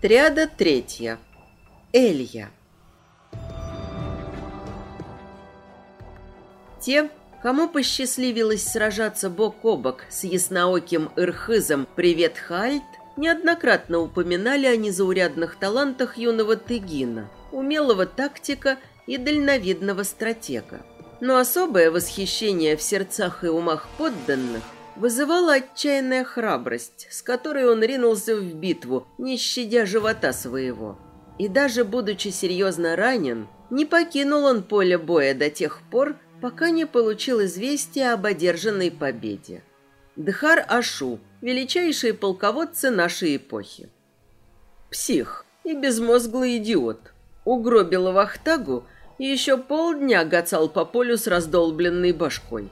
Триада третья. Элья. Те, кому посчастливилось сражаться бок о бок с яснооким Ирхызом «Привет, Хальт», неоднократно упоминали о незаурядных талантах юного Тыгина, умелого тактика и дальновидного стратега. Но особое восхищение в сердцах и умах подданных вызывала отчаянная храбрость, с которой он ринулся в битву, не щадя живота своего. И даже будучи серьезно ранен, не покинул он поле боя до тех пор, пока не получил известия об одержанной победе. Дхар Ашу, величайшие полководцы нашей эпохи. Псих и безмозглый идиот. Угробил Вахтагу и еще полдня гацал по полю с раздолбленной башкой.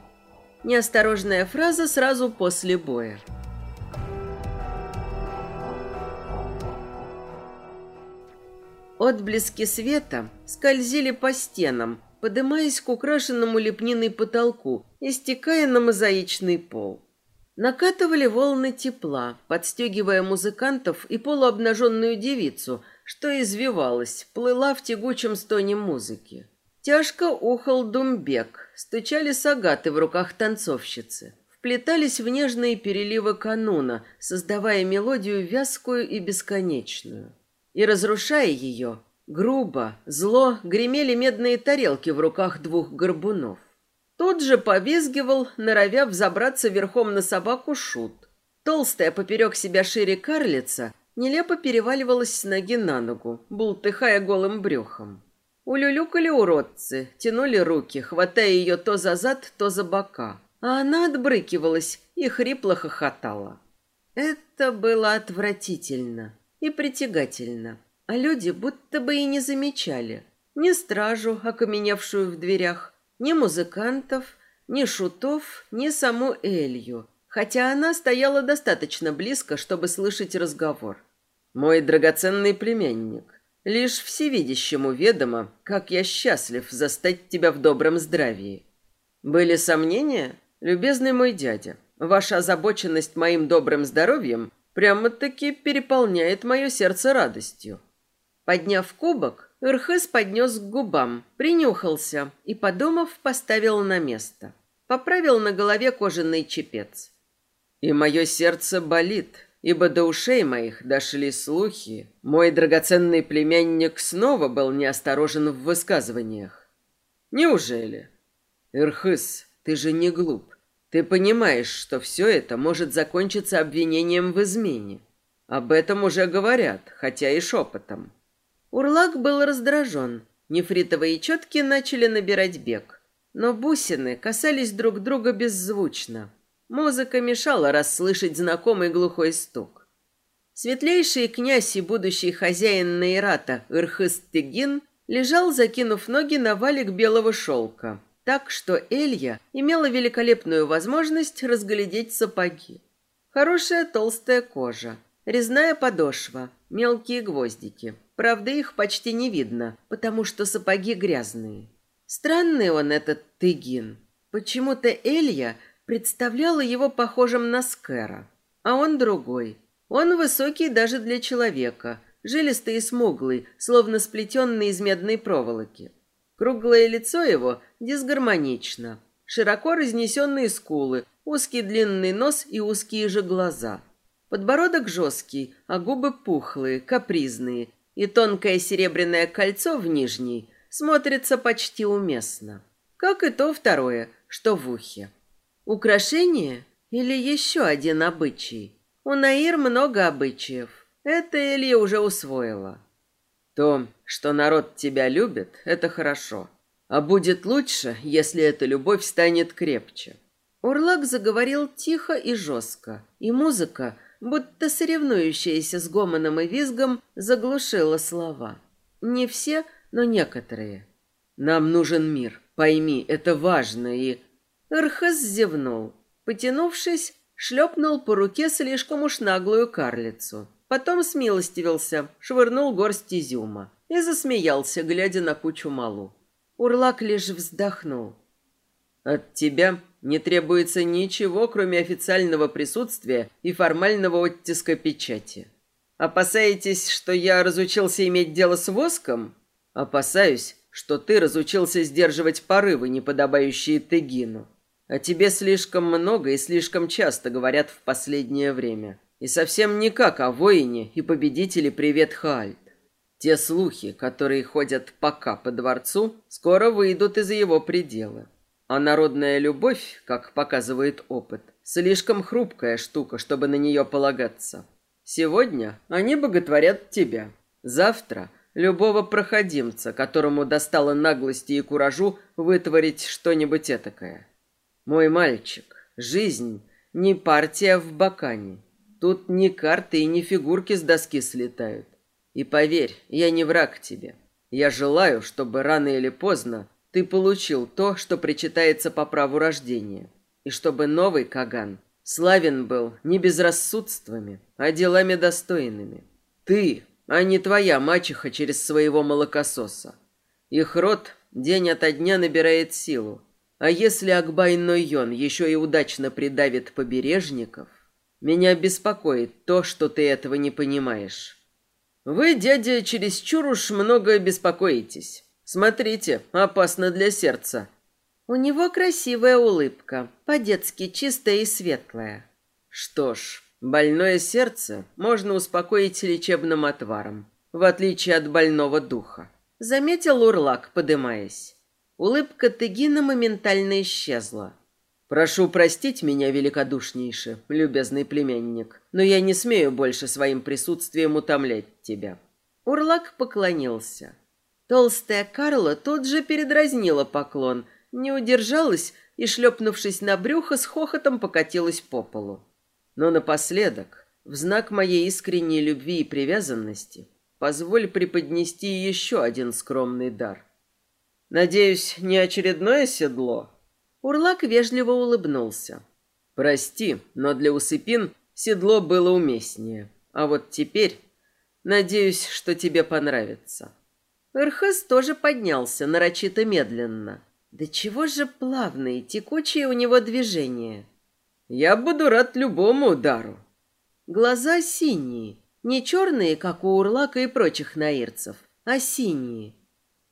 Неосторожная фраза сразу после боя. Отблески света скользили по стенам, подымаясь к украшенному лепниной потолку и стекая на мозаичный пол. Накатывали волны тепла, подстегивая музыкантов и полуобнаженную девицу, что извивалась, плыла в тягучем стоне музыки. Тяжко ухал думбек, стучали сагаты в руках танцовщицы, вплетались в нежные переливы кануна, создавая мелодию вязкую и бесконечную. И разрушая ее, грубо, зло гремели медные тарелки в руках двух горбунов. Тут же повизгивал, норовя взобраться верхом на собаку шут. Толстая поперек себя шире карлица нелепо переваливалась с ноги на ногу, бултыхая голым брюхом. Улюлюкали уродцы, тянули руки, хватая ее то за зад, то за бока. А она отбрыкивалась и хрипло хохотала. Это было отвратительно и притягательно. А люди будто бы и не замечали. Ни стражу, окаменевшую в дверях, ни музыкантов, ни шутов, ни саму Элью, хотя она стояла достаточно близко, чтобы слышать разговор. «Мой драгоценный племянник, Лишь всевидящему ведомо, как я счастлив застать тебя в добром здравии. Были сомнения, любезный мой дядя? Ваша озабоченность моим добрым здоровьем прямо-таки переполняет мое сердце радостью. Подняв кубок, Ирхес поднес к губам, принюхался и, подумав, поставил на место. Поправил на голове кожаный чепец. И мое сердце болит, ибо до ушей моих дошли слухи. Мой драгоценный племянник снова был неосторожен в высказываниях. Неужели? Ирхыс, ты же не глуп. Ты понимаешь, что все это может закончиться обвинением в измене. Об этом уже говорят, хотя и шепотом. Урлак был раздражен. Нефритовые четки начали набирать бег. Но бусины касались друг друга беззвучно. Музыка мешала расслышать знакомый глухой стук. Светлейший князь и будущий хозяин Нейрата Ирхыстыгин лежал, закинув ноги на валик белого шелка, так что Элья имела великолепную возможность разглядеть сапоги. Хорошая толстая кожа, резная подошва, мелкие гвоздики. Правда, их почти не видно, потому что сапоги грязные. Странный он этот Тыгин. Почему-то Элья представляла его похожим на Скэра. А он другой. Он высокий даже для человека, жилистый и смуглый, словно сплетенный из медной проволоки. Круглое лицо его дисгармонично. Широко разнесенные скулы, узкий длинный нос и узкие же глаза. Подбородок жесткий, а губы пухлые, капризные, и тонкое серебряное кольцо в нижней смотрится почти уместно. Как и то второе, что в ухе. Украшение или еще один обычай? У Наир много обычаев. Это Илья уже усвоила. То, что народ тебя любит, это хорошо. А будет лучше, если эта любовь станет крепче. Урлак заговорил тихо и жестко, и музыка, будто соревнующаяся с гомоном и визгом, заглушила слова. Не все, но некоторые. Нам нужен мир. Пойми, это важно и Рхас зевнул. Потянувшись, шлепнул по руке слишком уж наглую карлицу. Потом смилостивился, швырнул горсть изюма и засмеялся, глядя на кучу малу. Урлак лишь вздохнул. «От тебя не требуется ничего, кроме официального присутствия и формального оттиска печати. Опасаетесь, что я разучился иметь дело с воском? Опасаюсь, что ты разучился сдерживать порывы, неподобающие Тегину. О тебе слишком много и слишком часто говорят в последнее время. И совсем не как о воине и победителе Привет Хаальт. Те слухи, которые ходят пока по дворцу, скоро выйдут из его предела. А народная любовь, как показывает опыт, слишком хрупкая штука, чтобы на нее полагаться. Сегодня они боготворят тебя. Завтра любого проходимца, которому достало наглости и куражу вытворить что-нибудь этакое. Мой мальчик, жизнь не партия в бакане. Тут ни карты и ни фигурки с доски слетают. И поверь, я не враг тебе. Я желаю, чтобы рано или поздно ты получил то, что причитается по праву рождения, и чтобы новый Каган славен был не безрассудствами, а делами достойными. Ты, а не твоя мачеха через своего молокососа. Их род день ото дня набирает силу. А если Акбай Нойон еще и удачно придавит побережников, меня беспокоит то, что ты этого не понимаешь. Вы, дядя, чересчур уж много беспокоитесь. Смотрите, опасно для сердца. У него красивая улыбка, по-детски чистая и светлая. Что ж, больное сердце можно успокоить лечебным отваром, в отличие от больного духа. Заметил Урлак, подымаясь. Улыбка Тыгина моментально исчезла. Прошу простить меня великодушнейше, любезный племянник, но я не смею больше своим присутствием утомлять тебя. Урлак поклонился. Толстая Карла тут же передразнила поклон, не удержалась и, шлепнувшись на брюхо, с хохотом покатилась по полу. Но напоследок, в знак моей искренней любви и привязанности, позволь преподнести еще один скромный дар. Надеюсь, не очередное седло, Урлак вежливо улыбнулся. «Прости, но для усыпин седло было уместнее. А вот теперь, надеюсь, что тебе понравится». Эрхес тоже поднялся, нарочито медленно. Да чего же плавные, текучие у него движения. «Я буду рад любому удару». Глаза синие, не черные, как у Урлака и прочих наирцев, а синие.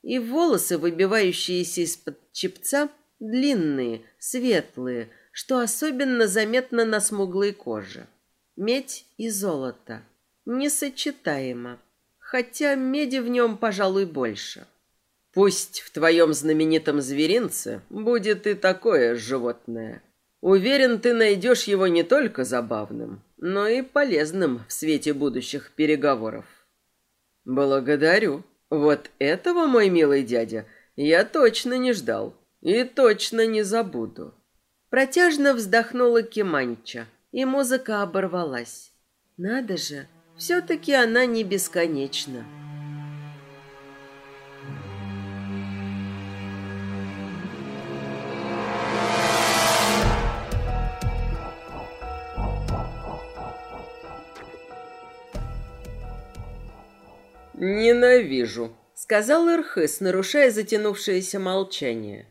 И волосы, выбивающиеся из-под чепца, Длинные, светлые, что особенно заметно на смуглой коже. Медь и золото. Несочетаемо. Хотя меди в нем, пожалуй, больше. Пусть в твоем знаменитом зверинце будет и такое животное. Уверен, ты найдешь его не только забавным, но и полезным в свете будущих переговоров. Благодарю. Вот этого, мой милый дядя, я точно не ждал. И точно не забуду. Протяжно вздохнула Киманча, и музыка оборвалась. Надо же, все-таки она не бесконечна. «Ненавижу», — сказал Ирхыс, нарушая затянувшееся молчание.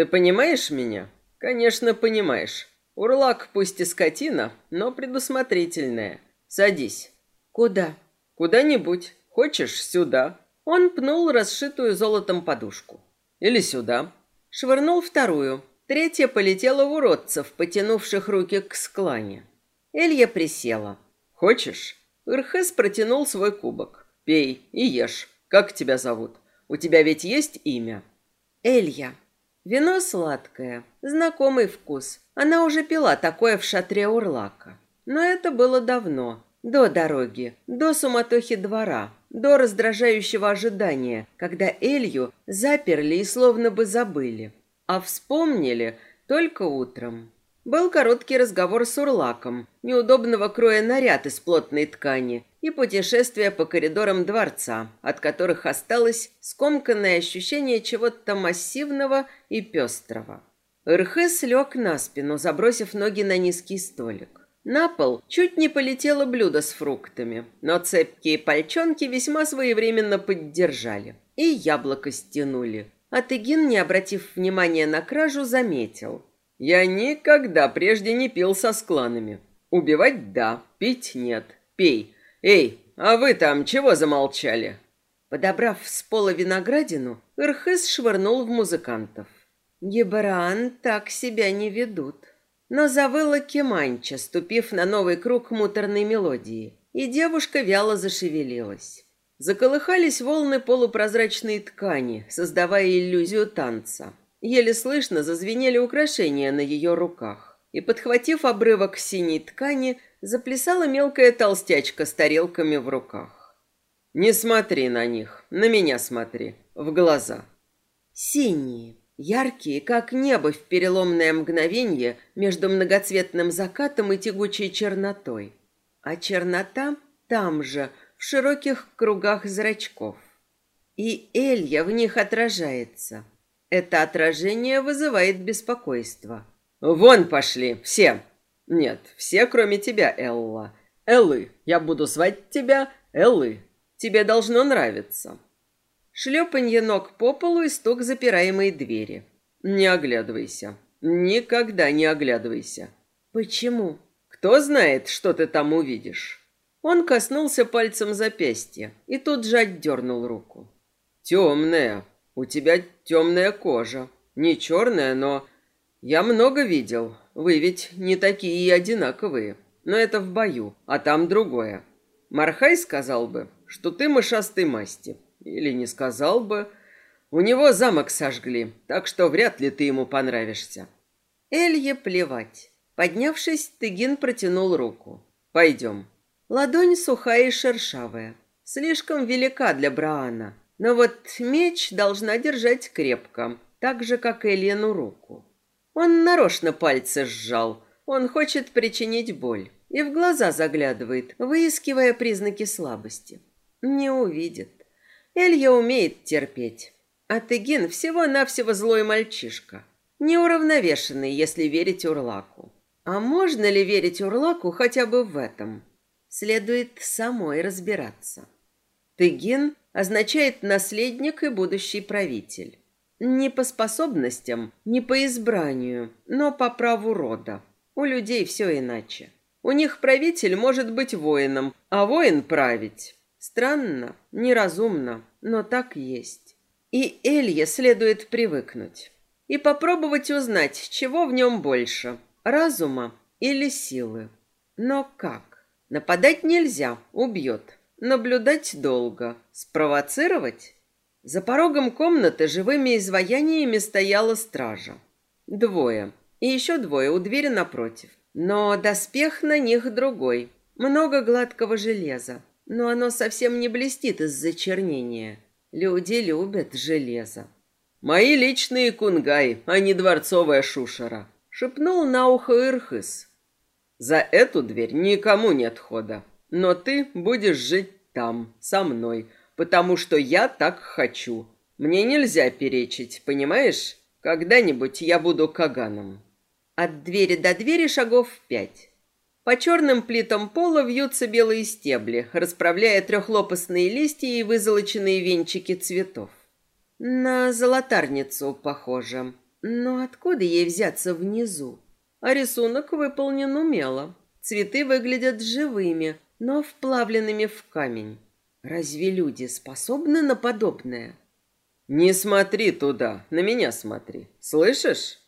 Ты понимаешь меня? Конечно, понимаешь. Урлак пусть и скотина, но предусмотрительная. Садись. Куда? Куда-нибудь. Хочешь, сюда. Он пнул расшитую золотом подушку. Или сюда. Швырнул вторую. Третья полетела в уродцев, потянувших руки к склане. Элья присела. Хочешь? Ирхес протянул свой кубок. Пей и ешь. Как тебя зовут? У тебя ведь есть имя? Элья. Вино сладкое, знакомый вкус. Она уже пила такое в шатре Урлака. Но это было давно, до дороги, до суматохи двора, до раздражающего ожидания, когда Элью заперли и словно бы забыли. А вспомнили только утром. Был короткий разговор с Урлаком, неудобного кроя наряд из плотной ткани, и путешествие по коридорам дворца, от которых осталось скомканное ощущение чего-то массивного и пестрого. Ирхес лег на спину, забросив ноги на низкий столик. На пол чуть не полетело блюдо с фруктами, но цепкие пальчонки весьма своевременно поддержали. И яблоко стянули. А Тыгин, не обратив внимания на кражу, заметил. «Я никогда прежде не пил со скланами. Убивать – да, пить – нет. Пей, «Эй, А вы там чего замолчали?» Подобрав с пола виноградину, Ирхыс швырнул в музыкантов. Гебран так себя не ведут. Но завыла Кеманча, ступив на новый круг муторной мелодии, и девушка вяло зашевелилась. Заколыхались волны полупрозрачной ткани, создавая иллюзию танца. Еле слышно зазвенели украшения на ее руках. И, подхватив обрывок синей ткани, заплясала мелкая толстячка с тарелками в руках. Не смотри на них, на меня смотри, в глаза. Синие, яркие, как небо в переломное мгновение между многоцветным закатом и тягучей чернотой. А чернота там же, в широких кругах зрачков. И Элья в них отражается. Это отражение вызывает беспокойство. «Вон пошли, все!» «Нет, все, кроме тебя, Элла. Эллы, я буду звать тебя Эллы». Тебе должно нравиться. Шлепанье ног по полу и стук запираемой двери. Не оглядывайся. Никогда не оглядывайся. Почему? Кто знает, что ты там увидишь. Он коснулся пальцем запястья и тут же отдернул руку. Темная. У тебя темная кожа. Не черная, но... Я много видел. Вы ведь не такие и одинаковые. Но это в бою, а там другое. Мархай сказал бы, что ты мышастой масти. Или не сказал бы. У него замок сожгли, так что вряд ли ты ему понравишься. Элье плевать. Поднявшись, Тыгин протянул руку. Пойдем. Ладонь сухая и шершавая. Слишком велика для Браана. Но вот меч должна держать крепко, так же, как Эльену руку. Он нарочно пальцы сжал. Он хочет причинить боль. И в глаза заглядывает, выискивая признаки слабости. Не увидит. Элья умеет терпеть. А Тыгин всего-навсего злой мальчишка. Неуравновешенный, если верить Урлаку. А можно ли верить Урлаку хотя бы в этом? Следует самой разбираться. Тыгин означает наследник и будущий правитель. Не по способностям, не по избранию, но по праву рода. У людей все иначе. У них правитель может быть воином, а воин править. Странно, неразумно, но так есть. И Элье следует привыкнуть. И попробовать узнать, чего в нем больше – разума или силы. Но как? Нападать нельзя, убьет. Наблюдать долго. Спровоцировать? За порогом комнаты живыми изваяниями стояла стража. Двое. И еще двое у двери напротив. Но доспех на них другой. Много гладкого железа но оно совсем не блестит из-за чернения. Люди любят железо. «Мои личные кунгай, а не дворцовая шушера», — шепнул на ухо Ирхыс. «За эту дверь никому нет хода, но ты будешь жить там, со мной, потому что я так хочу. Мне нельзя перечить, понимаешь? Когда-нибудь я буду Каганом». От двери до двери шагов пять. По черным плитам пола вьются белые стебли, расправляя трехлопастные листья и вызолоченные венчики цветов. На золотарницу похоже. Но откуда ей взяться внизу? А рисунок выполнен умело. Цветы выглядят живыми, но вплавленными в камень. Разве люди способны на подобное? Не смотри туда, на меня смотри. Слышишь?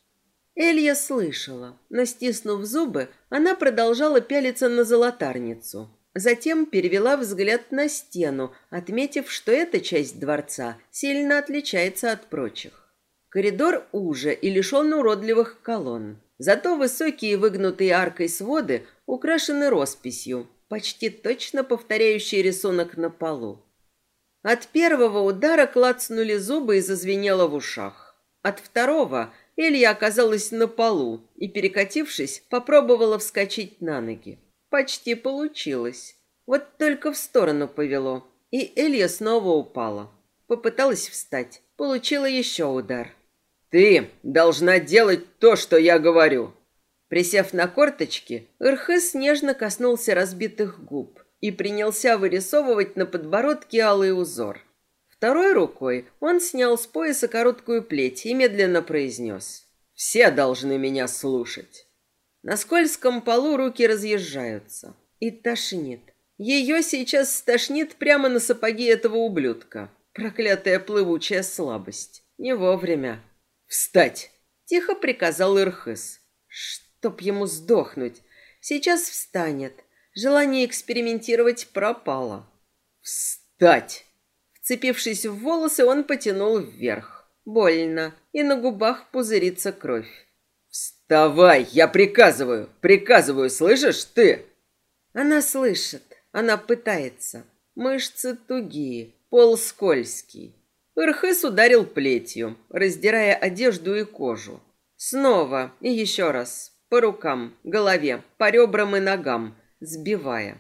Элья слышала, но, стиснув зубы, она продолжала пялиться на золотарницу. Затем перевела взгляд на стену, отметив, что эта часть дворца сильно отличается от прочих. Коридор уже и лишен уродливых колонн. Зато высокие выгнутые аркой своды украшены росписью, почти точно повторяющей рисунок на полу. От первого удара клацнули зубы и зазвенело в ушах. От второго Илья оказалась на полу и, перекатившись, попробовала вскочить на ноги. Почти получилось. Вот только в сторону повело, и Элья снова упала. Попыталась встать, получила еще удар. «Ты должна делать то, что я говорю!» Присев на корточки, Ирхыс нежно коснулся разбитых губ и принялся вырисовывать на подбородке алый узор – Второй рукой он снял с пояса короткую плеть и медленно произнес. «Все должны меня слушать». На скользком полу руки разъезжаются и тошнит. Ее сейчас стошнит прямо на сапоги этого ублюдка. Проклятая плывучая слабость. Не вовремя. «Встать!» — тихо приказал Ирхыс. «Чтоб ему сдохнуть. Сейчас встанет. Желание экспериментировать пропало». «Встать!» Вцепившись в волосы, он потянул вверх. Больно, и на губах пузырится кровь. «Вставай! Я приказываю! Приказываю, слышишь ты?» Она слышит, она пытается. Мышцы тугие, пол скользкий. Ирхыс ударил плетью, раздирая одежду и кожу. Снова и еще раз. По рукам, голове, по ребрам и ногам, сбивая.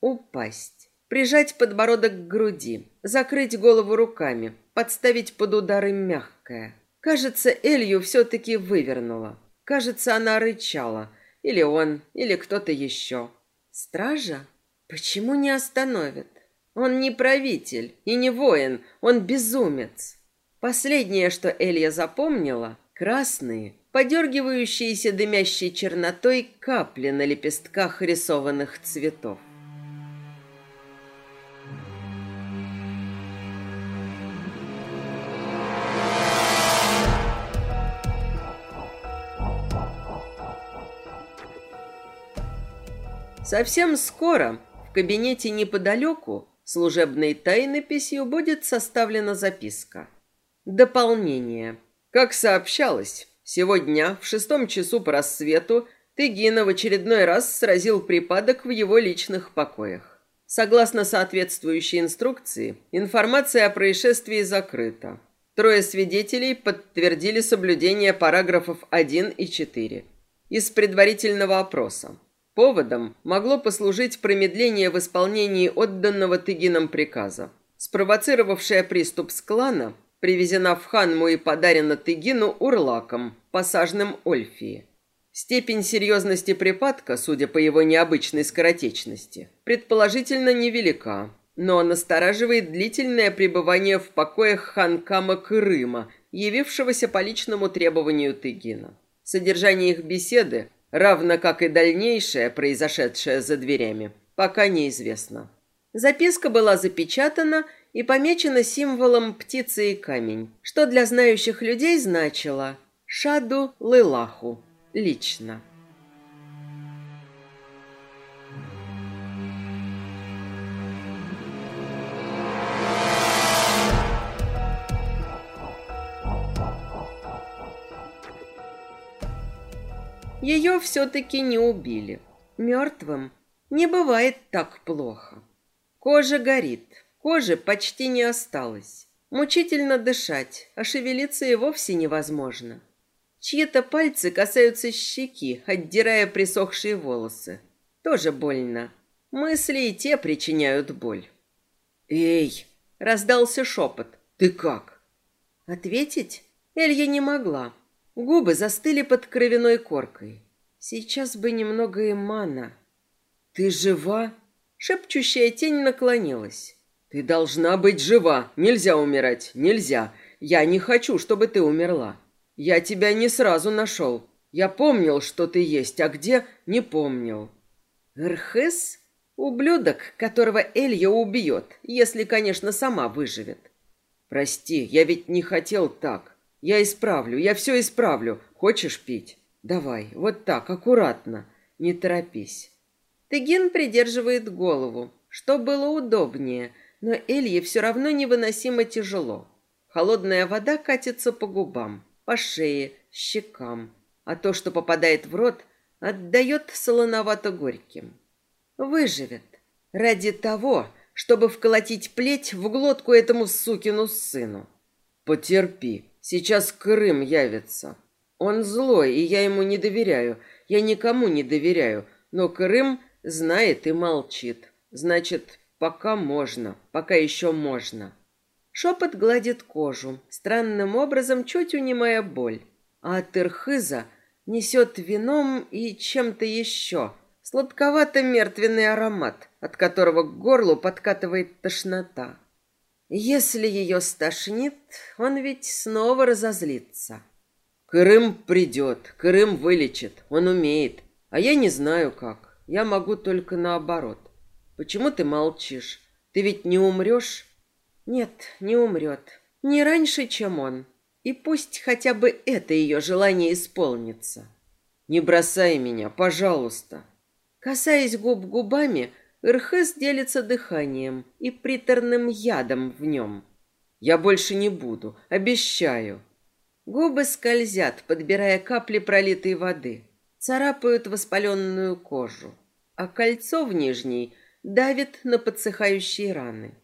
Упасть. Прижать подбородок к груди. Закрыть голову руками. Подставить под удары мягкое. Кажется, Элью все-таки вывернула. Кажется, она рычала. Или он, или кто-то еще. Стража? Почему не остановит? Он не правитель и не воин, он безумец. Последнее, что Элья запомнила, красные, подергивающиеся дымящей чернотой капли на лепестках рисованных цветов. Совсем скоро в кабинете неподалеку служебной тайнописью будет составлена записка. Дополнение. Как сообщалось, сегодня в шестом часу по рассвету Тыгина в очередной раз сразил припадок в его личных покоях. Согласно соответствующей инструкции, информация о происшествии закрыта. Трое свидетелей подтвердили соблюдение параграфов 1 и 4 из предварительного опроса. Поводом могло послужить промедление в исполнении отданного Тыгином приказа. Спровоцировавшая приступ с клана привезена в Ханму и подарена Тыгину урлаком, посажным Ольфии. Степень серьезности припадка, судя по его необычной скоротечности, предположительно невелика, но настораживает длительное пребывание в покоях ханкама Крыма, явившегося по личному требованию Тыгина. Содержание их беседы равно как и дальнейшее, произошедшее за дверями, пока неизвестно. Записка была запечатана и помечена символом птицы и камень, что для знающих людей значило «Шаду Лылаху» лично. Ее все-таки не убили. Мертвым не бывает так плохо. Кожа горит, кожи почти не осталось. Мучительно дышать, а шевелиться и вовсе невозможно. Чьи-то пальцы касаются щеки, отдирая присохшие волосы. Тоже больно. Мысли и те причиняют боль. «Эй!» — раздался шепот. «Ты как?» Ответить Элья не могла. Губы застыли под кровяной коркой. Сейчас бы немного эмана. Ты жива? Шепчущая тень наклонилась. Ты должна быть жива. Нельзя умирать. Нельзя. Я не хочу, чтобы ты умерла. Я тебя не сразу нашел. Я помнил, что ты есть, а где — не помнил. Эрхес — ублюдок, которого Элья убьет, если, конечно, сама выживет. Прости, я ведь не хотел так. Я исправлю, я все исправлю. Хочешь пить? Давай, вот так, аккуратно. Не торопись. Тыгин придерживает голову, что было удобнее, но Элье все равно невыносимо тяжело. Холодная вода катится по губам, по шее, щекам, а то, что попадает в рот, отдает солоновато-горьким. Выживет. Ради того, чтобы вколотить плеть в глотку этому сукину сыну. Потерпи, Сейчас Крым явится. Он злой, и я ему не доверяю. Я никому не доверяю. Но Крым знает и молчит. Значит, пока можно, пока еще можно. Шепот гладит кожу, странным образом чуть унимая боль. А от несет вином и чем-то еще. Сладковато-мертвенный аромат, от которого к горлу подкатывает тошнота. Если ее стошнит, он ведь снова разозлится. Крым придет, Крым вылечит, он умеет. А я не знаю как, я могу только наоборот. Почему ты молчишь? Ты ведь не умрешь?» «Нет, не умрет. Не раньше, чем он. И пусть хотя бы это ее желание исполнится». «Не бросай меня, пожалуйста». Касаясь губ губами, Ирхес делится дыханием и приторным ядом в нем. «Я больше не буду, обещаю». Губы скользят, подбирая капли пролитой воды, царапают воспаленную кожу, а кольцо в нижней давит на подсыхающие раны.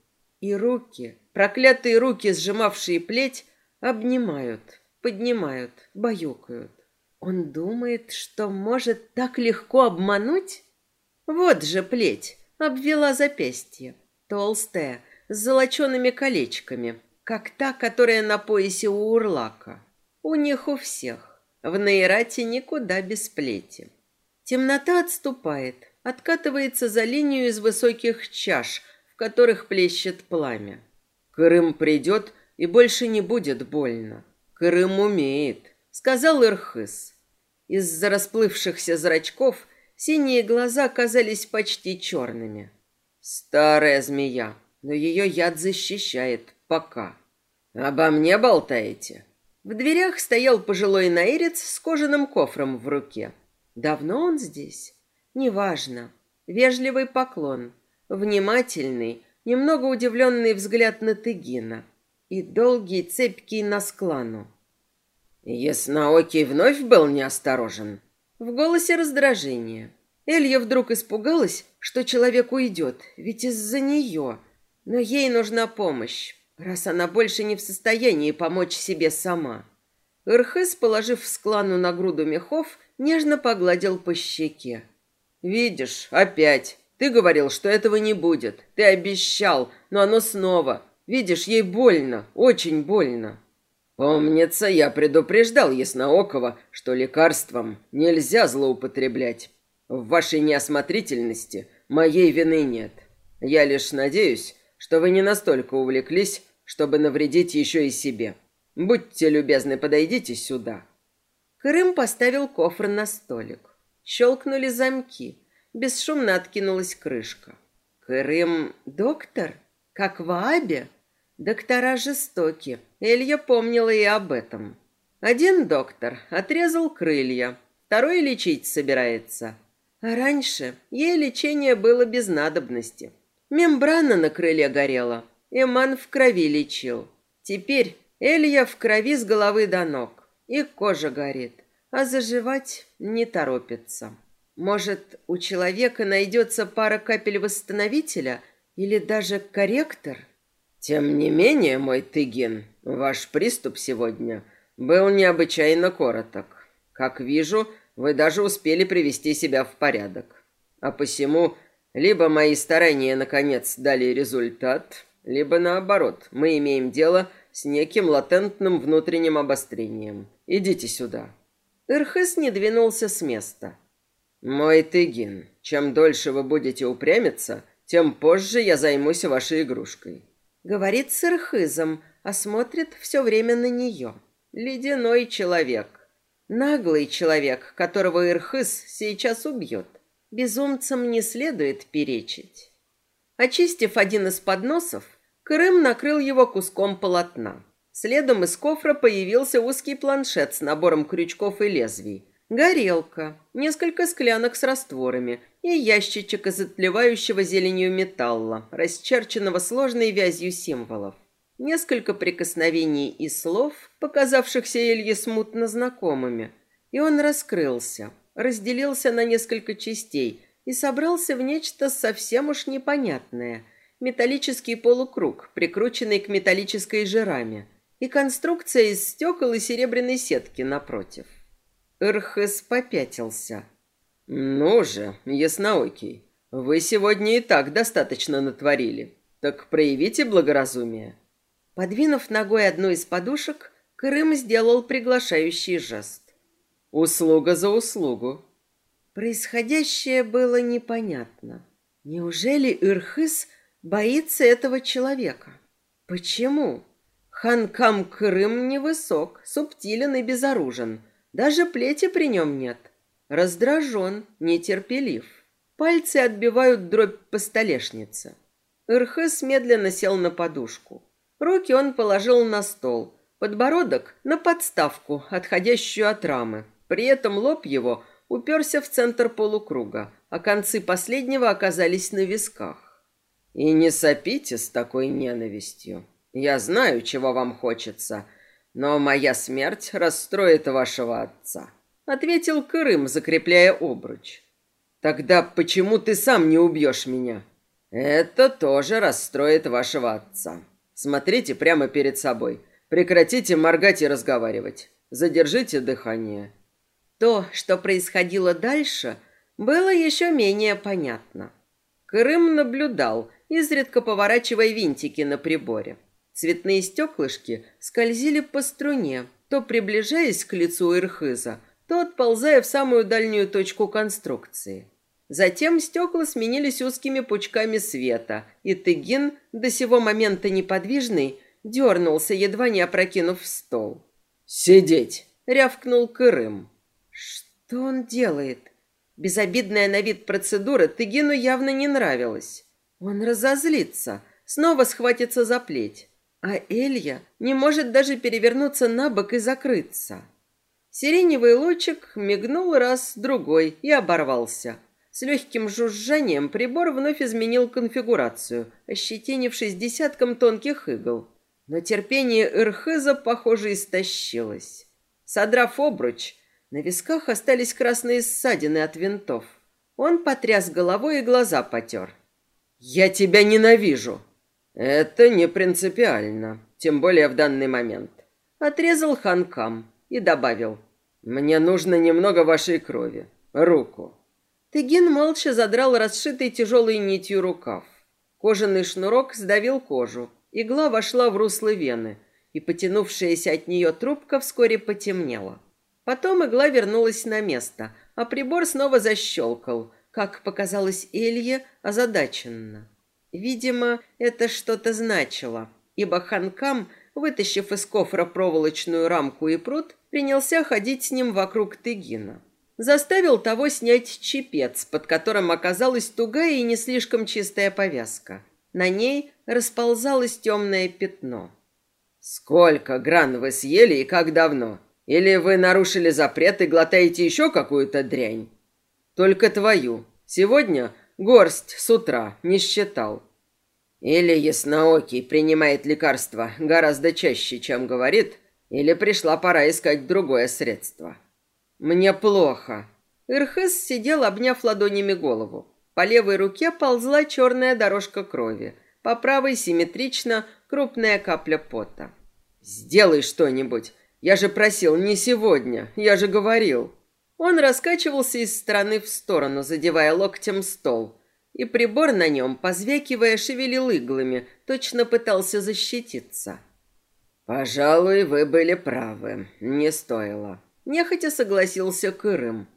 И руки, проклятые руки, сжимавшие плеть, обнимают, поднимают, баюкают. Он думает, что может так легко обмануть? Вот же плеть, обвела запястье, толстая, с золочеными колечками, как та, которая на поясе у урлака. У них у всех. В Нейрате никуда без плети. Темнота отступает, откатывается за линию из высоких чаш, в которых плещет пламя. Крым придет, и больше не будет больно. Крым умеет, сказал Ирхыс. Из-за расплывшихся зрачков синие глаза казались почти черными. Старая змея, но ее яд защищает пока. Обо мне болтаете? В дверях стоял пожилой наирец с кожаным кофром в руке. Давно он здесь? Неважно. Вежливый поклон, внимательный, немного удивленный взгляд на Тыгина и долгий, цепкий на склану. Ясноокий вновь был неосторожен. В голосе раздражение. Элья вдруг испугалась, что человек уйдет, ведь из-за нее. Но ей нужна помощь раз она больше не в состоянии помочь себе сама. Ирхыс, положив склану на груду мехов, нежно погладил по щеке. «Видишь, опять. Ты говорил, что этого не будет. Ты обещал, но оно снова. Видишь, ей больно, очень больно». Помнится, я предупреждал Ясноокова, что лекарством нельзя злоупотреблять. В вашей неосмотрительности моей вины нет. Я лишь надеюсь, что вы не настолько увлеклись, чтобы навредить еще и себе. Будьте любезны, подойдите сюда». Крым поставил кофр на столик. Щелкнули замки. Бесшумно откинулась крышка. Крым доктор? Как в Аабе? Доктора жестоки. Элья помнила и об этом. Один доктор отрезал крылья, второй лечить собирается. А раньше ей лечение было без надобности. Мембрана на крыле горела, Эман в крови лечил. Теперь Элья в крови с головы до ног. И кожа горит. А заживать не торопится. Может, у человека найдется пара капель восстановителя или даже корректор? Тем не менее, мой Тыгин, ваш приступ сегодня был необычайно короток. Как вижу, вы даже успели привести себя в порядок. А посему, либо мои старания наконец дали результат, либо наоборот, мы имеем дело с неким латентным внутренним обострением. Идите сюда. Ирхес не двинулся с места. Мой Тыгин, чем дольше вы будете упрямиться, тем позже я займусь вашей игрушкой. Говорит с Ирхизом, а смотрит все время на нее. Ледяной человек. Наглый человек, которого Ирхыз сейчас убьет. Безумцам не следует перечить. Очистив один из подносов, Крым накрыл его куском полотна. Следом из кофра появился узкий планшет с набором крючков и лезвий, горелка, несколько склянок с растворами и ящичек из отливающего зеленью металла, расчерченного сложной вязью символов. Несколько прикосновений и слов, показавшихся Илье смутно знакомыми, и он раскрылся, разделился на несколько частей – и собрался в нечто совсем уж непонятное. Металлический полукруг, прикрученный к металлической жераме, и конструкция из стекол и серебряной сетки напротив. Эрхес попятился. «Ну же, ясноокий, вы сегодня и так достаточно натворили. Так проявите благоразумие». Подвинув ногой одну из подушек, Крым сделал приглашающий жест. «Услуга за услугу», Происходящее было непонятно. Неужели Ирхыс боится этого человека? Почему? Ханкам Крым невысок, субтилен и безоружен. Даже плети при нем нет. Раздражен, нетерпелив. Пальцы отбивают дробь по столешнице. Ирхыс медленно сел на подушку. Руки он положил на стол, подбородок на подставку, отходящую от рамы. При этом лоб его уперся в центр полукруга, а концы последнего оказались на висках. «И не сопите с такой ненавистью. Я знаю, чего вам хочется, но моя смерть расстроит вашего отца», — ответил Крым, закрепляя обруч. «Тогда почему ты сам не убьешь меня?» «Это тоже расстроит вашего отца. Смотрите прямо перед собой. Прекратите моргать и разговаривать. Задержите дыхание. То, что происходило дальше, было еще менее понятно. Крым наблюдал, изредка поворачивая винтики на приборе. Цветные стеклышки скользили по струне, то приближаясь к лицу Ирхыза, то отползая в самую дальнюю точку конструкции. Затем стекла сменились узкими пучками света, и Тыгин, до сего момента неподвижный, дернулся, едва не опрокинув стол. «Сидеть!» — рявкнул Кырым. Что он делает? Безобидная на вид процедура Тыгину явно не нравилась. Он разозлится, снова схватится за плеть. А Элья не может даже перевернуться на бок и закрыться. Сиреневый лучик мигнул раз, другой и оборвался. С легким жужжанием прибор вновь изменил конфигурацию, ощетинившись десятком тонких игл. Но терпение Ирхыза, похоже, истощилось. Содрав обруч, на висках остались красные ссадины от винтов. Он потряс головой и глаза потер. «Я тебя ненавижу!» «Это не принципиально, тем более в данный момент». Отрезал Ханкам и добавил. «Мне нужно немного вашей крови. Руку». Тыгин молча задрал расшитый тяжелой нитью рукав. Кожаный шнурок сдавил кожу. Игла вошла в русло вены, и потянувшаяся от нее трубка вскоре потемнела. Потом игла вернулась на место, а прибор снова защелкал, как показалось Элье, озадаченно. Видимо, это что-то значило, ибо Ханкам, вытащив из кофра проволочную рамку и пруд, принялся ходить с ним вокруг Тыгина. Заставил того снять чепец, под которым оказалась тугая и не слишком чистая повязка. На ней расползалось темное пятно. «Сколько гран вы съели и как давно?» Или вы нарушили запрет и глотаете еще какую-то дрянь? Только твою. Сегодня горсть с утра не считал. Или ясноокий принимает лекарства гораздо чаще, чем говорит, или пришла пора искать другое средство. Мне плохо. Ирхес сидел, обняв ладонями голову. По левой руке ползла черная дорожка крови, по правой симметрично крупная капля пота. «Сделай что-нибудь, я же просил не сегодня, я же говорил. Он раскачивался из стороны в сторону, задевая локтем стол, и прибор на нем, позвякивая, шевелил иглами, точно пытался защититься. Пожалуй, вы были правы, не стоило. Нехотя согласился Кырым.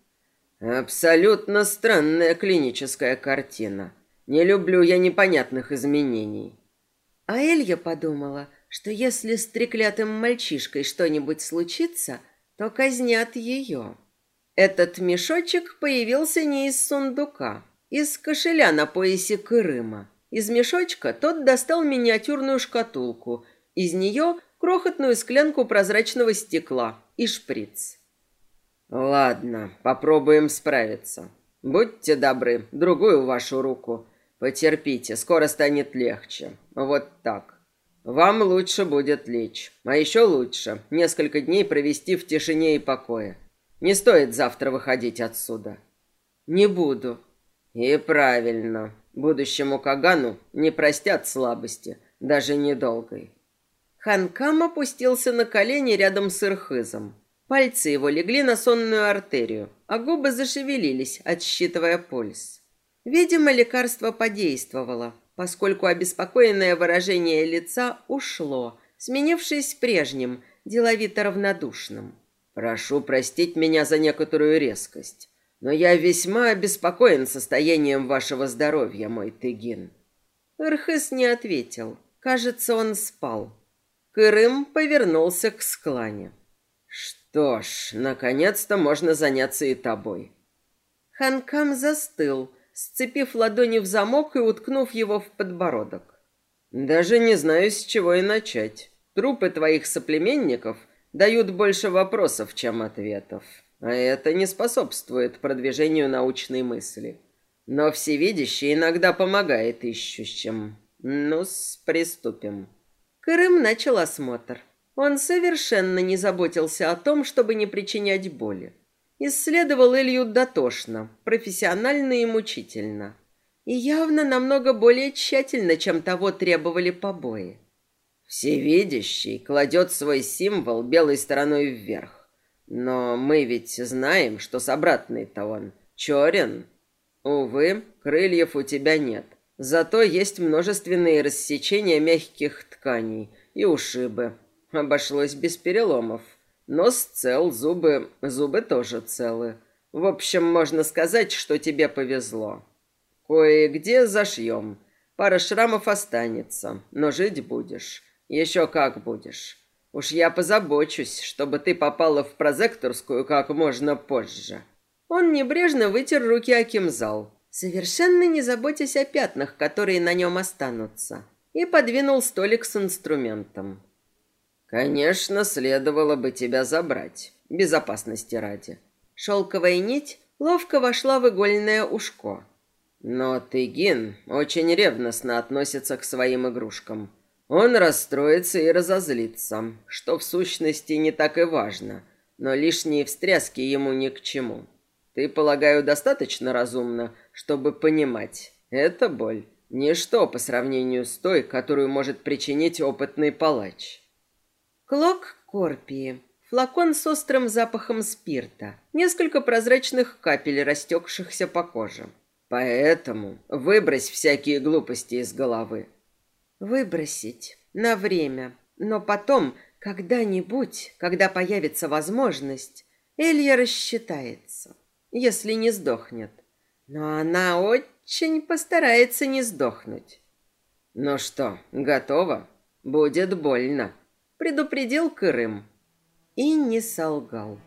Абсолютно странная клиническая картина. Не люблю я непонятных изменений. А Элья подумала, что если с треклятым мальчишкой что-нибудь случится, то казнят ее. Этот мешочек появился не из сундука, из кошеля на поясе Крыма. Из мешочка тот достал миниатюрную шкатулку, из нее крохотную склянку прозрачного стекла и шприц. «Ладно, попробуем справиться. Будьте добры, другую вашу руку. Потерпите, скоро станет легче. Вот так. Вам лучше будет лечь. А еще лучше несколько дней провести в тишине и покое. Не стоит завтра выходить отсюда. Не буду. И правильно. Будущему Кагану не простят слабости, даже недолгой. Ханкам опустился на колени рядом с Ирхызом. Пальцы его легли на сонную артерию, а губы зашевелились, отсчитывая пульс. Видимо, лекарство подействовало поскольку обеспокоенное выражение лица ушло, сменившись прежним, деловито равнодушным. «Прошу простить меня за некоторую резкость, но я весьма обеспокоен состоянием вашего здоровья, мой Тыгин». Ирхыс не ответил. Кажется, он спал. Кырым повернулся к склане. «Что ж, наконец-то можно заняться и тобой». Ханкам застыл, сцепив ладони в замок и уткнув его в подбородок. Даже не знаю, с чего и начать. Трупы твоих соплеменников дают больше вопросов, чем ответов. А это не способствует продвижению научной мысли. Но всевидящий иногда помогает ищущим. ну приступим. Крым начал осмотр. Он совершенно не заботился о том, чтобы не причинять боли. Исследовал Илью дотошно, профессионально и мучительно. И явно намного более тщательно, чем того требовали побои. Всевидящий кладет свой символ белой стороной вверх. Но мы ведь знаем, что с обратной-то он черен. Увы, крыльев у тебя нет. Зато есть множественные рассечения мягких тканей и ушибы. Обошлось без переломов. Нос цел, зубы... зубы тоже целы. В общем, можно сказать, что тебе повезло. Кое-где зашьем. Пара шрамов останется, но жить будешь. Еще как будешь. Уж я позабочусь, чтобы ты попала в прозекторскую как можно позже. Он небрежно вытер руки о кимзал, совершенно не заботясь о пятнах, которые на нем останутся, и подвинул столик с инструментом. Конечно, следовало бы тебя забрать, безопасности ради. Шелковая нить ловко вошла в игольное ушко. Но Тыгин очень ревностно относится к своим игрушкам. Он расстроится и разозлится, что в сущности не так и важно, но лишние встряски ему ни к чему. Ты, полагаю, достаточно разумна, чтобы понимать, это боль ничто по сравнению с той, которую может причинить опытный палач. Клок Корпии. Флакон с острым запахом спирта. Несколько прозрачных капель, растекшихся по коже. Поэтому выбрось всякие глупости из головы. Выбросить. На время. Но потом, когда-нибудь, когда появится возможность, Элья рассчитается, если не сдохнет. Но она очень постарается не сдохнуть. Ну что, готово? Будет больно, предупредил Крым. И не солгал.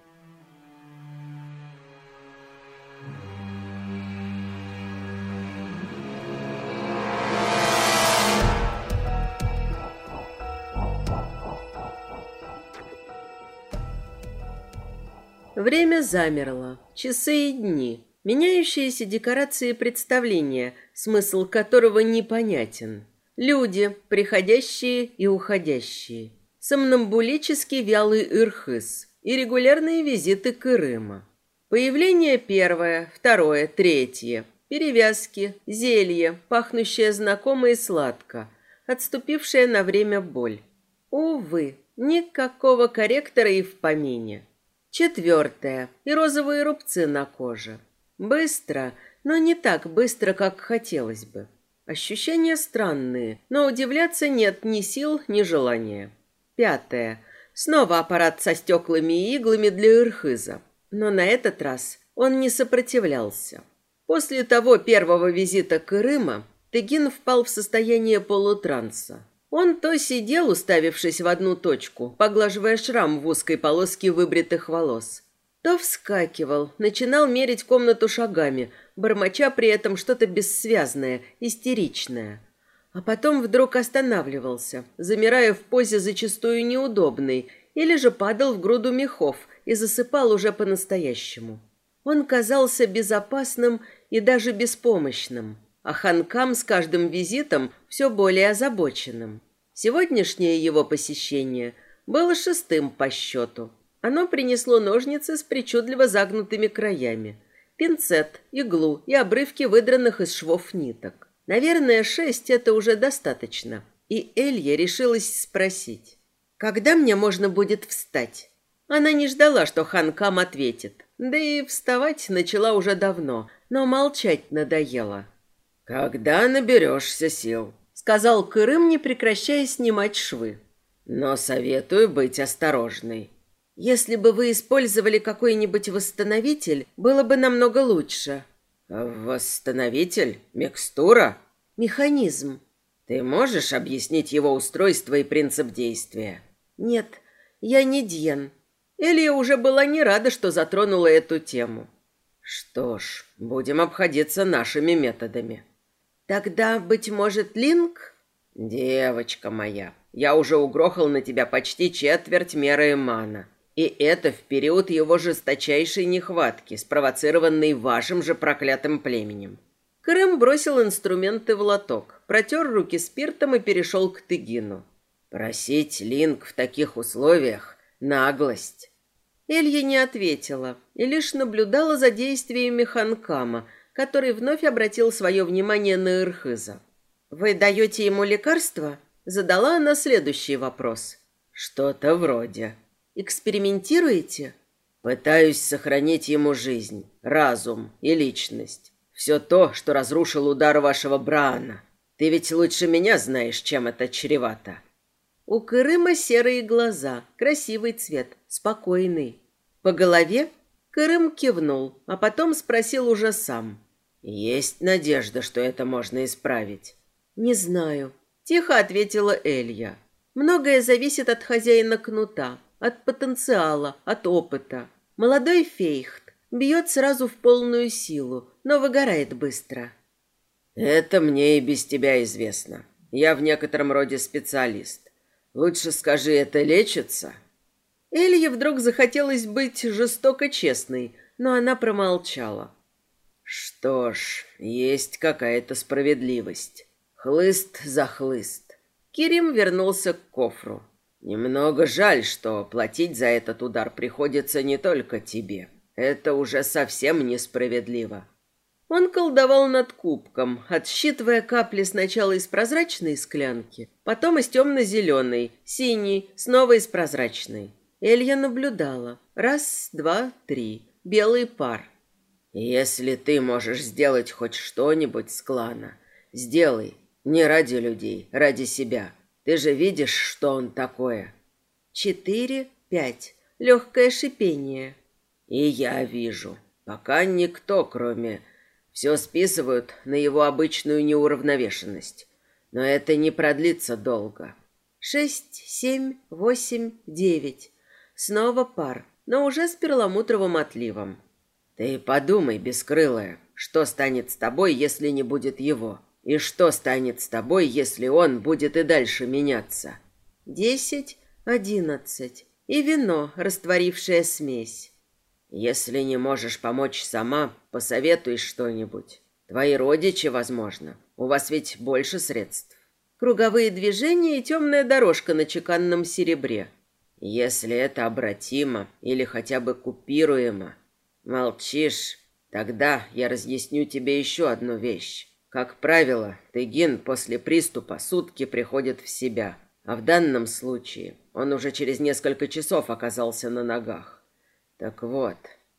Время замерло. Часы и дни. Меняющиеся декорации представления, смысл которого непонятен. Люди, приходящие и уходящие. Сомнамбулический вялый Ирхыс и регулярные визиты Крыма. Появление первое, второе, третье. Перевязки, зелье, пахнущее знакомо и сладко, отступившая на время боль. Увы, никакого корректора и в помине. Четвертое. И розовые рубцы на коже. Быстро, но не так быстро, как хотелось бы. Ощущения странные, но удивляться нет ни сил, ни желания. Пятое. Снова аппарат со стеклами и иглами для ирхиза. Но на этот раз он не сопротивлялся. После того первого визита Крыма Тыгин впал в состояние полутранса. Он то сидел, уставившись в одну точку, поглаживая шрам в узкой полоске выбритых волос, то вскакивал, начинал мерить комнату шагами, бормоча при этом что-то бессвязное, истеричное. А потом вдруг останавливался, замирая в позе зачастую неудобной, или же падал в груду мехов и засыпал уже по-настоящему. Он казался безопасным и даже беспомощным, а Ханкам с каждым визитом все более озабоченным. Сегодняшнее его посещение было шестым по счету. Оно принесло ножницы с причудливо загнутыми краями, пинцет, иглу и обрывки выдранных из швов ниток. Наверное, шесть – это уже достаточно. И Элья решилась спросить, «Когда мне можно будет встать?» Она не ждала, что Ханкам ответит. Да и вставать начала уже давно, но молчать надоело. «Когда наберешься сил?» Сказал Кырым, не прекращая снимать швы. Но советую быть осторожной. Если бы вы использовали какой-нибудь восстановитель, было бы намного лучше. Восстановитель? Микстура? Механизм. Ты можешь объяснить его устройство и принцип действия? Нет, я не Дьен. Элия уже была не рада, что затронула эту тему. Что ж, будем обходиться нашими методами. Тогда, быть может, Линк? Девочка моя, я уже угрохал на тебя почти четверть меры эмана. И это в период его жесточайшей нехватки, спровоцированной вашим же проклятым племенем. Крым бросил инструменты в лоток, протер руки спиртом и перешел к Тыгину. Просить Линк в таких условиях — наглость. Элья не ответила и лишь наблюдала за действиями Ханкама, который вновь обратил свое внимание на Ирхыза. «Вы даете ему лекарство?» Задала она следующий вопрос. «Что-то вроде». «Экспериментируете?» «Пытаюсь сохранить ему жизнь, разум и личность. Все то, что разрушил удар вашего Брана. Ты ведь лучше меня знаешь, чем это чревато». У Кырыма серые глаза, красивый цвет, спокойный. По голове Кырым кивнул, а потом спросил уже сам. «Есть надежда, что это можно исправить?» «Не знаю», — тихо ответила Элья. «Многое зависит от хозяина кнута, от потенциала, от опыта. Молодой фейхт бьет сразу в полную силу, но выгорает быстро». «Это мне и без тебя известно. Я в некотором роде специалист. Лучше скажи, это лечится? Элье вдруг захотелось быть жестоко честной, но она промолчала. Что ж, есть какая-то справедливость. Хлыст за хлыст. Кирим вернулся к кофру. Немного жаль, что платить за этот удар приходится не только тебе. Это уже совсем несправедливо. Он колдовал над кубком, отсчитывая капли сначала из прозрачной склянки, потом из темно-зеленой, синей, снова из прозрачной. Элья наблюдала. Раз, два, три. Белый пар. «Если ты можешь сделать хоть что-нибудь с клана, сделай. Не ради людей, ради себя. Ты же видишь, что он такое». Четыре, пять. Легкое шипение. «И я вижу. Пока никто, кроме все списывают на его обычную неуравновешенность. Но это не продлится долго. Шесть, семь, восемь, девять. Снова пар, но уже с перламутровым отливом. Ты подумай, бескрылая, что станет с тобой, если не будет его? И что станет с тобой, если он будет и дальше меняться? Десять, одиннадцать. И вино, растворившее смесь. Если не можешь помочь сама, посоветуй что-нибудь. Твои родичи, возможно. У вас ведь больше средств. Круговые движения и темная дорожка на чеканном серебре. Если это обратимо или хотя бы купируемо. Молчишь? Тогда я разъясню тебе еще одну вещь. Как правило, Тыгин после приступа сутки приходит в себя, а в данном случае он уже через несколько часов оказался на ногах. Так вот,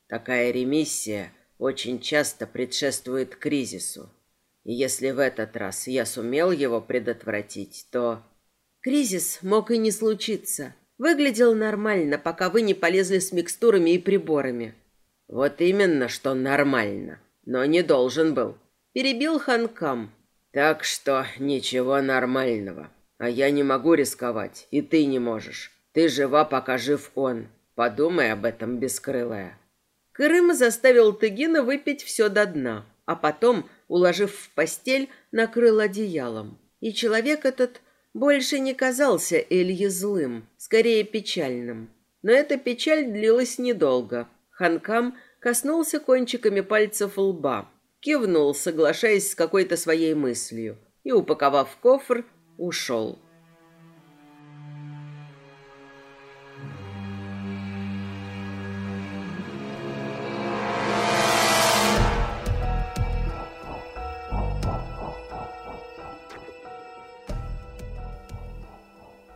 такая ремиссия очень часто предшествует кризису. И если в этот раз я сумел его предотвратить, то... Кризис мог и не случиться. Выглядел нормально, пока вы не полезли с микстурами и приборами. Вот именно, что нормально. Но не должен был. Перебил Ханкам. Так что ничего нормального. А я не могу рисковать, и ты не можешь. Ты жива, пока жив он. Подумай об этом, бескрылая. Крым заставил Тыгина выпить все до дна, а потом, уложив в постель, накрыл одеялом. И человек этот больше не казался Элье злым, скорее печальным. Но эта печаль длилась недолго. Ханкам коснулся кончиками пальцев лба, кивнул, соглашаясь с какой-то своей мыслью, и, упаковав кофр, ушел.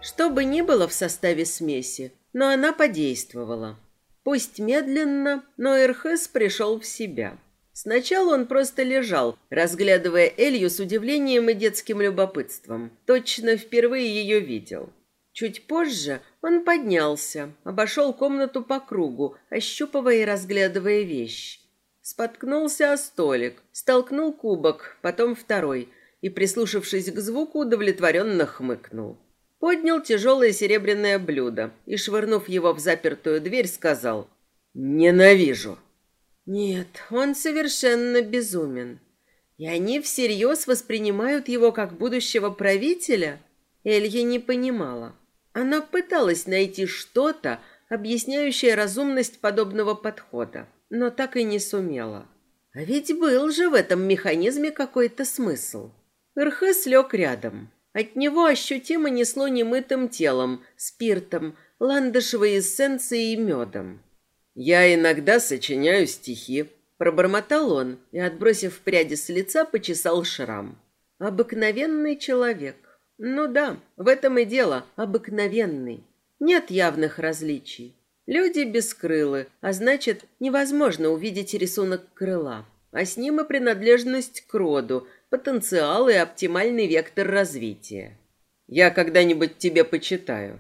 Что бы ни было в составе смеси, но она подействовала. Пусть медленно, но Эрхес пришел в себя. Сначала он просто лежал, разглядывая Элью с удивлением и детским любопытством. Точно впервые ее видел. Чуть позже он поднялся, обошел комнату по кругу, ощупывая и разглядывая вещь. Споткнулся о столик, столкнул кубок, потом второй, и, прислушавшись к звуку, удовлетворенно хмыкнул поднял тяжелое серебряное блюдо и, швырнув его в запертую дверь, сказал «Ненавижу». Нет, он совершенно безумен. И они всерьез воспринимают его как будущего правителя? Элья не понимала. Она пыталась найти что-то, объясняющее разумность подобного подхода, но так и не сумела. А ведь был же в этом механизме какой-то смысл. Ирхес лег рядом. От него ощутимо несло немытым телом, спиртом, ландышевой эссенцией и медом. «Я иногда сочиняю стихи», — пробормотал он и, отбросив пряди с лица, почесал шрам. «Обыкновенный человек. Ну да, в этом и дело, обыкновенный. Нет явных различий. Люди бескрылы, а значит, невозможно увидеть рисунок крыла, а с ним и принадлежность к роду, потенциал и оптимальный вектор развития. Я когда-нибудь тебе почитаю.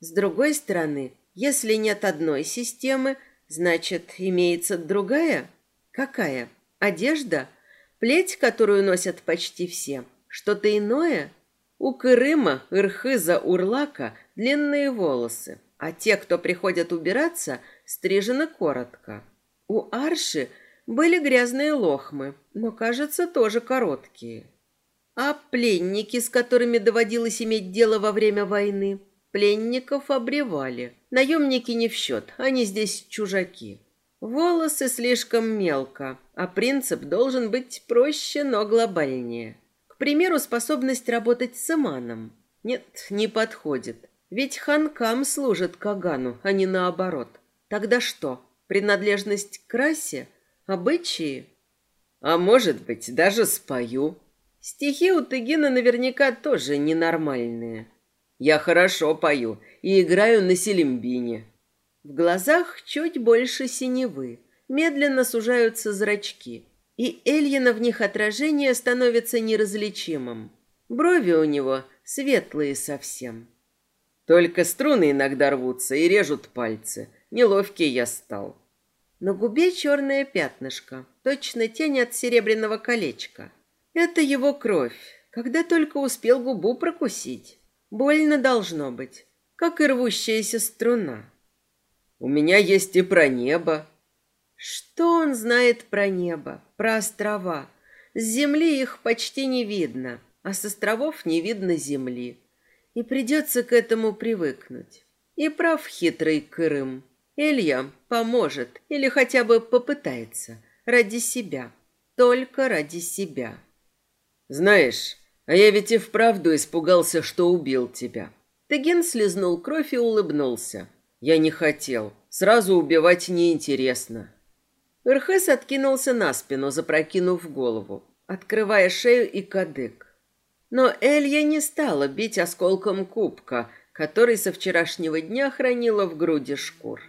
С другой стороны, если нет одной системы, значит, имеется другая? Какая? Одежда? Плеть, которую носят почти все? Что-то иное? У Кырыма, Ирхыза, Урлака длинные волосы, а те, кто приходят убираться, стрижены коротко. У Арши были грязные лохмы, но, кажется, тоже короткие. А пленники, с которыми доводилось иметь дело во время войны, пленников обревали. Наемники не в счет, они здесь чужаки. Волосы слишком мелко, а принцип должен быть проще, но глобальнее. К примеру, способность работать с эманом. Нет, не подходит. Ведь ханкам служит Кагану, а не наоборот. Тогда что? Принадлежность к расе? Обычаи? А может быть, даже спою. Стихи у Тыгина наверняка тоже ненормальные. Я хорошо пою и играю на селимбине. В глазах чуть больше синевы. Медленно сужаются зрачки, и Эльина в них отражение становится неразличимым. Брови у него светлые совсем. Только струны иногда рвутся и режут пальцы. Неловкий я стал. На губе черное пятнышко, точно тень от серебряного колечка. Это его кровь, когда только успел губу прокусить. Больно должно быть, как и рвущаяся струна. У меня есть и про небо. Что он знает про небо, про острова? С земли их почти не видно, а с островов не видно земли и придется к этому привыкнуть. И прав хитрый Крым. Илья поможет или хотя бы попытается ради себя, только ради себя. Знаешь, а я ведь и вправду испугался, что убил тебя. Теген слезнул кровь и улыбнулся. Я не хотел. Сразу убивать неинтересно. Ирхес откинулся на спину, запрокинув голову, открывая шею и кадык. Но Элья не стала бить осколком кубка, который со вчерашнего дня хранила в груди шкур.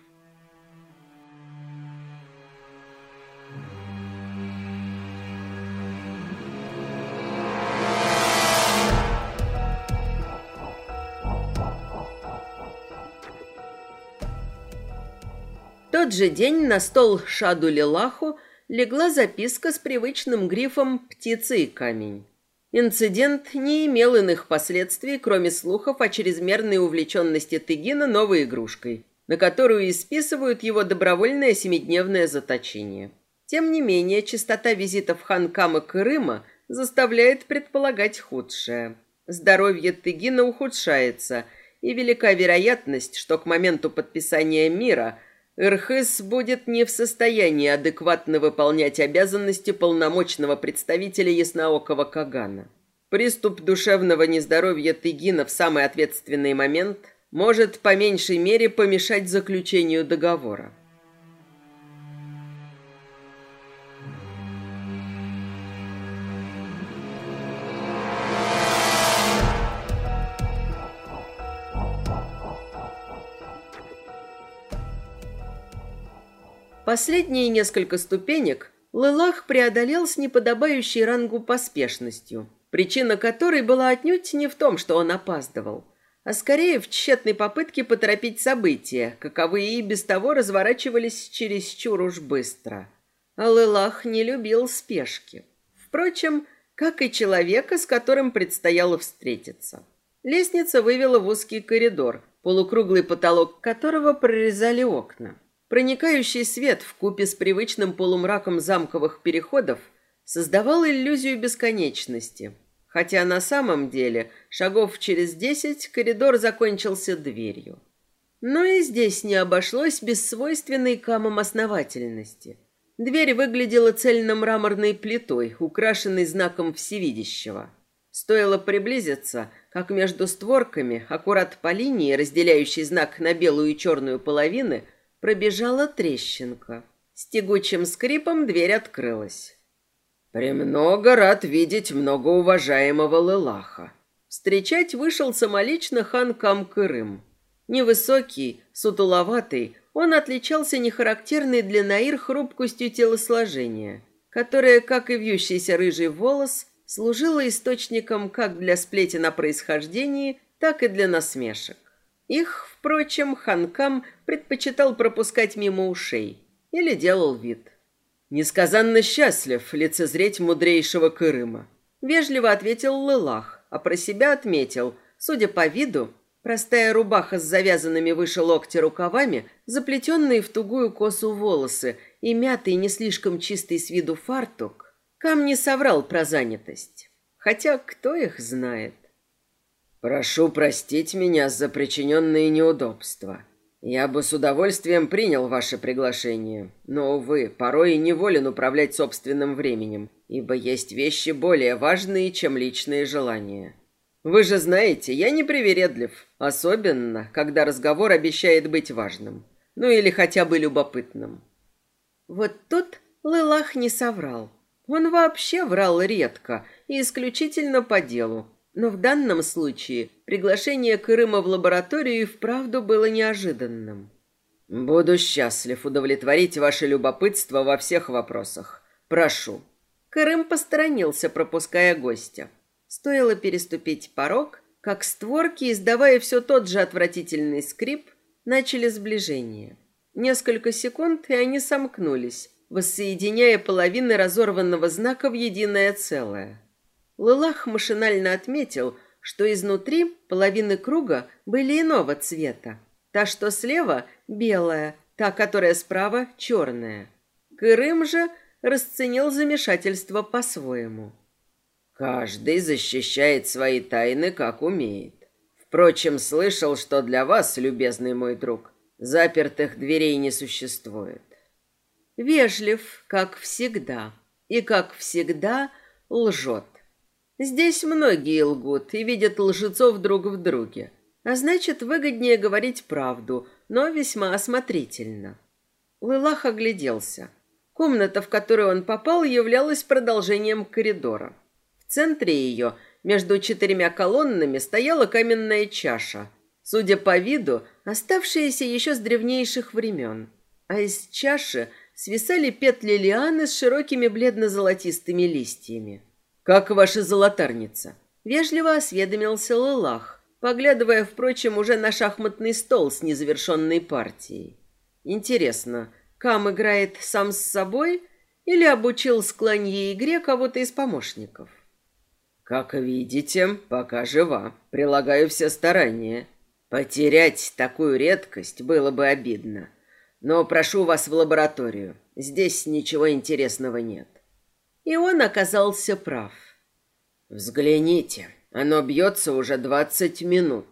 Тот же день на стол Шаду Лилаху легла записка с привычным грифом «Птица и камень». Инцидент не имел иных последствий, кроме слухов о чрезмерной увлеченности Тыгина новой игрушкой, на которую исписывают его добровольное семидневное заточение. Тем не менее, частота визитов Ханкама Крыма заставляет предполагать худшее. Здоровье Тыгина ухудшается, и велика вероятность, что к моменту подписания мира – Ирхыс будет не в состоянии адекватно выполнять обязанности полномочного представителя ясноокого Кагана. Приступ душевного нездоровья Тыгина в самый ответственный момент может по меньшей мере помешать заключению договора. Последние несколько ступенек Лылах преодолел с неподобающей рангу поспешностью, причина которой была отнюдь не в том, что он опаздывал, а скорее в тщетной попытке поторопить события, каковые и без того разворачивались чересчур уж быстро. А Лылах не любил спешки. Впрочем, как и человека, с которым предстояло встретиться. Лестница вывела в узкий коридор, полукруглый потолок которого прорезали окна. Проникающий свет в купе с привычным полумраком замковых переходов создавал иллюзию бесконечности. Хотя на самом деле шагов через десять коридор закончился дверью. Но и здесь не обошлось без свойственной камам основательности. Дверь выглядела цельно-мраморной плитой, украшенной знаком всевидящего. Стоило приблизиться, как между створками, аккурат по линии, разделяющей знак на белую и черную половины, пробежала трещинка. С тягучим скрипом дверь открылась. «Премного рад видеть многоуважаемого Лылаха». Встречать вышел самолично хан Кам-Кырым. Невысокий, сутуловатый, он отличался нехарактерной для Наир хрупкостью телосложения, которая, как и вьющийся рыжий волос, служила источником как для сплетен о происхождении, так и для насмешек. Их, впрочем, Ханкам предпочитал пропускать мимо ушей или делал вид. «Несказанно счастлив лицезреть мудрейшего Кырыма», — вежливо ответил Лылах, а про себя отметил, судя по виду, простая рубаха с завязанными выше локтя рукавами, заплетенные в тугую косу волосы и мятый не слишком чистый с виду фартук, Кам не соврал про занятость. Хотя кто их знает? Прошу простить меня за причиненные неудобства. Я бы с удовольствием принял ваше приглашение, но, увы, порой и неволен управлять собственным временем, ибо есть вещи более важные, чем личные желания. Вы же знаете, я не привередлив, особенно, когда разговор обещает быть важным, ну или хотя бы любопытным. Вот тут Лылах не соврал. Он вообще врал редко и исключительно по делу, но в данном случае приглашение Крыма в лабораторию и вправду было неожиданным. «Буду счастлив удовлетворить ваше любопытство во всех вопросах. Прошу». Крым посторонился, пропуская гостя. Стоило переступить порог, как створки, издавая все тот же отвратительный скрип, начали сближение. Несколько секунд, и они сомкнулись, воссоединяя половины разорванного знака в единое целое. Лылах машинально отметил, что изнутри половины круга были иного цвета. Та, что слева, белая, та, которая справа, черная. Кырым же расценил замешательство по-своему. Каждый защищает свои тайны, как умеет. Впрочем, слышал, что для вас, любезный мой друг, запертых дверей не существует. Вежлив, как всегда, и, как всегда, лжет. Здесь многие лгут и видят лжецов друг в друге. А значит, выгоднее говорить правду, но весьма осмотрительно. Лылах огляделся. Комната, в которую он попал, являлась продолжением коридора. В центре ее, между четырьмя колоннами, стояла каменная чаша, судя по виду, оставшаяся еще с древнейших времен. А из чаши свисали петли лианы с широкими бледно-золотистыми листьями. «Как ваша золотарница?» Вежливо осведомился Лылах, поглядывая, впрочем, уже на шахматный стол с незавершенной партией. «Интересно, Кам играет сам с собой или обучил склонье игре кого-то из помощников?» «Как видите, пока жива. Прилагаю все старания. Потерять такую редкость было бы обидно. Но прошу вас в лабораторию. Здесь ничего интересного нет». И он оказался прав. «Взгляните, оно бьется уже двадцать минут».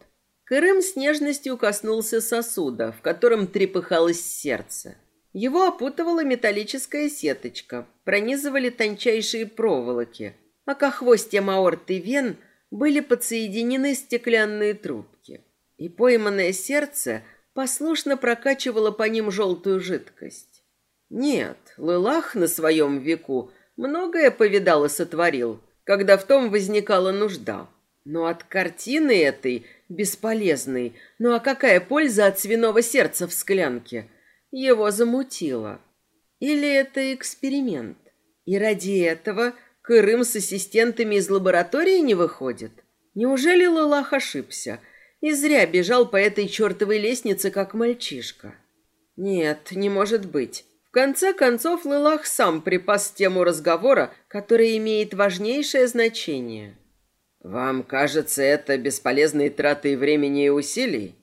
Крым с нежностью коснулся сосуда, в котором трепыхалось сердце. Его опутывала металлическая сеточка, пронизывали тончайшие проволоки, а к хвостьям аорты вен были подсоединены стеклянные трубки. И пойманное сердце послушно прокачивало по ним желтую жидкость. Нет, Лылах на своем веку Многое повидал и сотворил, когда в том возникала нужда. Но от картины этой, бесполезной, ну а какая польза от свиного сердца в склянке? Его замутило. Или это эксперимент? И ради этого Крым с ассистентами из лаборатории не выходит? Неужели Лалах ошибся и зря бежал по этой чертовой лестнице, как мальчишка? Нет, не может быть конце концов, Лылах сам припас тему разговора, которая имеет важнейшее значение. «Вам кажется это бесполезной тратой времени и усилий?»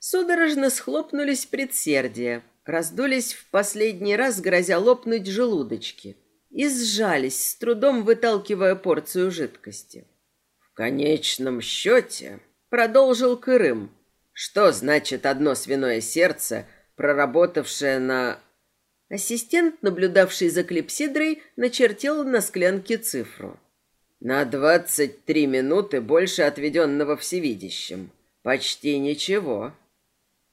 Судорожно схлопнулись предсердия, раздулись в последний раз, грозя лопнуть желудочки, и сжались, с трудом выталкивая порцию жидкости. В конечном счете, продолжил Кырым, что значит одно свиное сердце, проработавшее на... Ассистент, наблюдавший за клипсидрой, начертил на склянке цифру. На двадцать три минуты больше отведенного всевидящим. Почти ничего.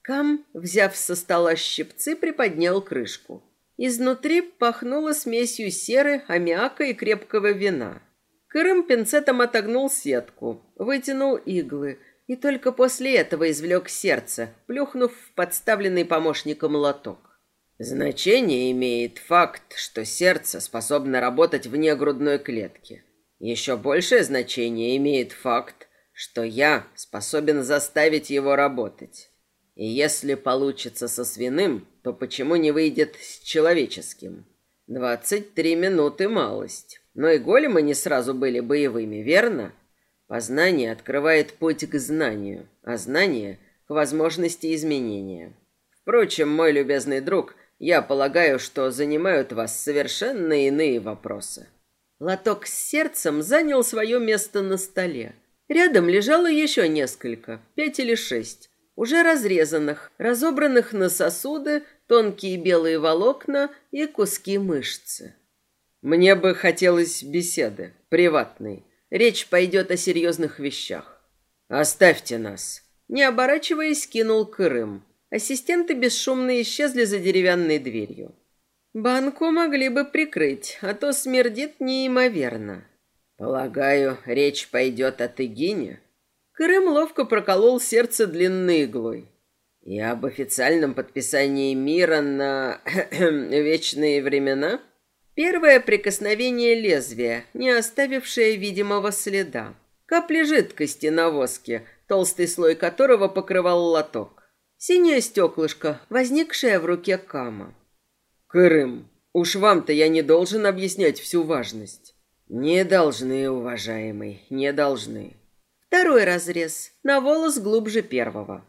Кам, взяв со стола щипцы, приподнял крышку. Изнутри пахнуло смесью серы, аммиака и крепкого вина. Кырым пинцетом отогнул сетку, вытянул иглы и только после этого извлек сердце, плюхнув в подставленный помощником лоток. Значение имеет факт, что сердце способно работать вне грудной клетки. Еще большее значение имеет факт, что я способен заставить его работать. И если получится со свиным, то почему не выйдет с человеческим? Двадцать три минуты малость. Но и големы не сразу были боевыми, верно? Познание открывает путь к знанию, а знание — к возможности изменения. Впрочем, мой любезный друг, я полагаю, что занимают вас совершенно иные вопросы. Лоток с сердцем занял свое место на столе. Рядом лежало еще несколько, пять или шесть, уже разрезанных, разобранных на сосуды, тонкие белые волокна и куски мышцы. Мне бы хотелось беседы, приватной. Речь пойдет о серьезных вещах. Оставьте нас. Не оборачиваясь, кинул Крым. Ассистенты бесшумно исчезли за деревянной дверью. Банку могли бы прикрыть, а то смердит неимоверно. Полагаю, речь пойдет о Тыгине? Крым ловко проколол сердце длинной иглой. И об официальном подписании мира на вечные времена? Первое прикосновение лезвия, не оставившее видимого следа. Капли жидкости на воске, толстый слой которого покрывал лоток. Синее стеклышко, возникшее в руке Кама. Крым, уж вам-то я не должен объяснять всю важность. Не должны, уважаемый, не должны. Второй разрез, на волос глубже первого.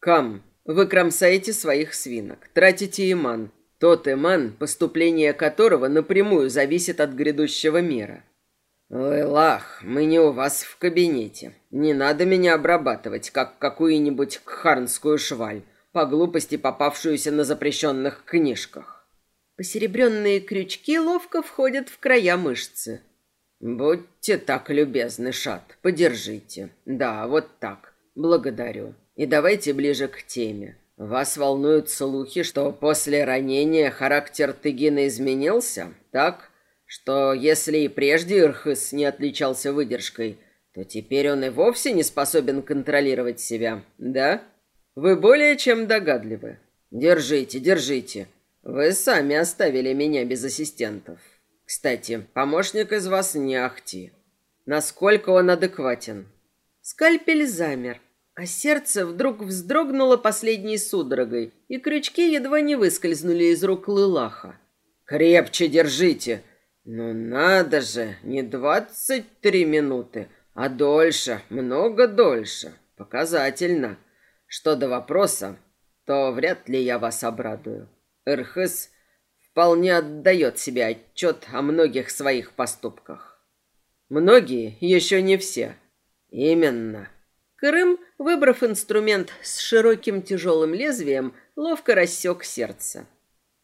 Кам, вы кромсаете своих свинок, тратите иман. Тот иман, поступление которого напрямую зависит от грядущего мира. Лах, мы не у вас в кабинете. Не надо меня обрабатывать, как какую-нибудь кхарнскую шваль, по глупости попавшуюся на запрещенных книжках. Посеребренные крючки ловко входят в края мышцы. «Будьте так любезны, Шат, подержите. Да, вот так. Благодарю. И давайте ближе к теме. Вас волнуют слухи, что после ранения характер Тыгина изменился, так? Что если и прежде Ирхыс не отличался выдержкой, то теперь он и вовсе не способен контролировать себя, да? Вы более чем догадливы. Держите, держите. Вы сами оставили меня без ассистентов. Кстати, помощник из вас не ахти. Насколько он адекватен? Скальпель замер, а сердце вдруг вздрогнуло последней судорогой, и крючки едва не выскользнули из рук Лылаха. Крепче держите. Ну надо же, не двадцать три минуты, а дольше, много дольше. Показательно. Что до вопроса, то вряд ли я вас обрадую. Эрхес вполне отдает себе отчет о многих своих поступках. Многие, еще не все. Именно. Крым, выбрав инструмент с широким тяжелым лезвием, ловко рассек сердце.